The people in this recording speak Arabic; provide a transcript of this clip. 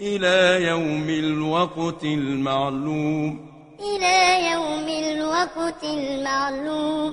إلى يوم الوقت المعلوم. إلى يوم الوقت المعلوم.